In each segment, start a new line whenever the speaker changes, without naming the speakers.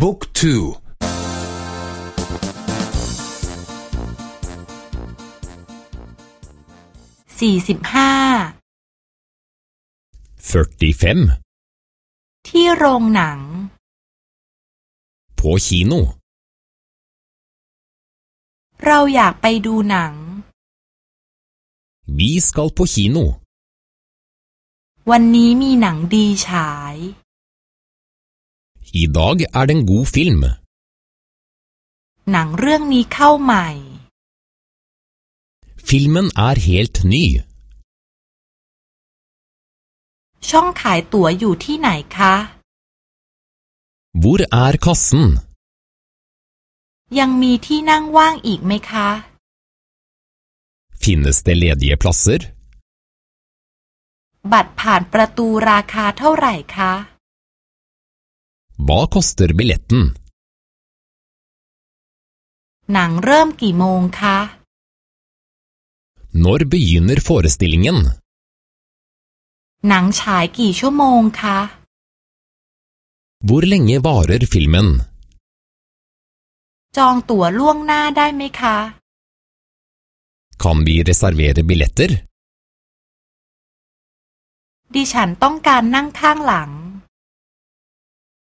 บุ๊กทู
สี่สิบห้าที่โรงหนัง
på kino
เราอยากไปดูหนัง
Vi skal på kino
วันนี้มีหนังดีฉาย
I dag er det en god film
หนังเรื่องนี้เข้าใหม่
Filmen er helt ny
ช่องขายตั๋วอยู่ที่ไหนคะ
Hvor er kassen
ยังมีที่นั่งว่างอีกไหมคะ
Finnes det ledige plasser
บัตรผ่านประตูราคาเท่าไหร่คะ
Hva koster billetten
หนังเริ่มกี่โมงคะ
Når begynner forestillingen
หนังฉายกี่ชั่วโมงคะ
Hvor lenge varer filmen
จองตั๋วล่วงหน้าได้ไหมคะ
Kan vi reservere billetter
ดิฉันต้องการนั่งข้างหลัง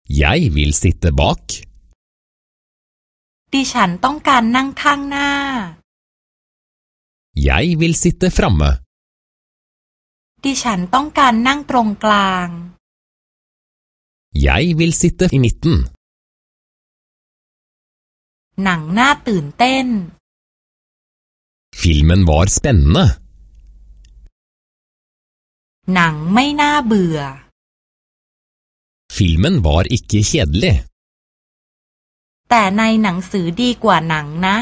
Jeg vil sitte bak
ดิฉันต้องการนั่งข้างหน้า
Jeg vil sitte framme
ดิฉันต้องการนั่งตรงกลาง
Jeg vil sitte i midten
หนังน่าตื่นเต้น
Filmen var spennende
หนังไม่น่าเบื่อ
Filmen var ikke kjedelig
แต่ในหนังสือดีกว่าหนังนะ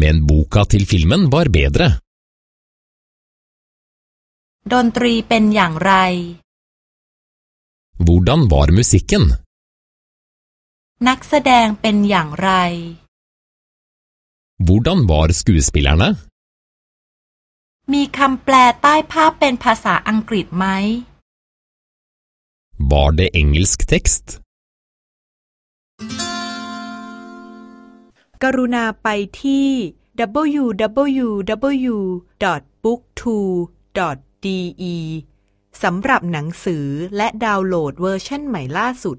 Men boka til filmen var bedre
ดนตรีเป็นอย่างไร
Hvordan var musikken
นักแสดงเป็นอย่างไร
Hvordan var skuespillerne
มีคำแปลใต้ภาพเป็นภาษาอังกฤษไหม
Var det engelsk tekst
กรุณาไปที่ www.booktwo.de สำหรับหนังสือและดาวน์โหลดเวอร์ชันใหม่ล่าสุด